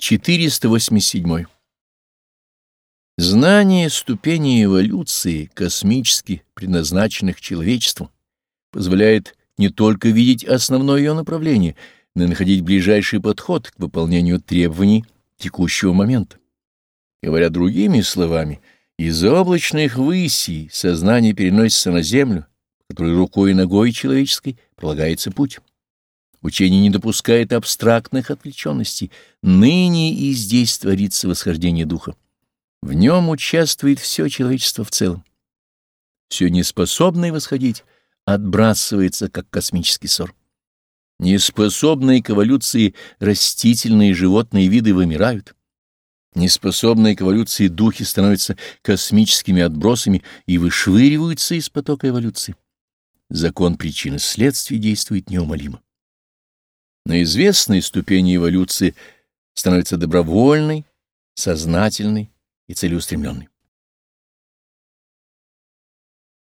487. Знание ступени эволюции, космически предназначенных человечеству, позволяет не только видеть основное ее направление, но и находить ближайший подход к выполнению требований текущего момента. Говоря другими словами, из облачных высей сознание переносится на землю, которой рукой и ногой человеческой пролагается путь. Учение не допускает абстрактных отвлеченностей. Ныне и здесь творится восхождение духа. В нем участвует все человечество в целом. Все неспособное восходить отбрасывается, как космический ссор. Неспособные к эволюции растительные и животные виды вымирают. Неспособные к эволюции духи становятся космическими отбросами и вышвыриваются из потока эволюции. Закон причины следствий действует неумолимо на известной ступени эволюции становится добровольной, сознательной и целеустремленной.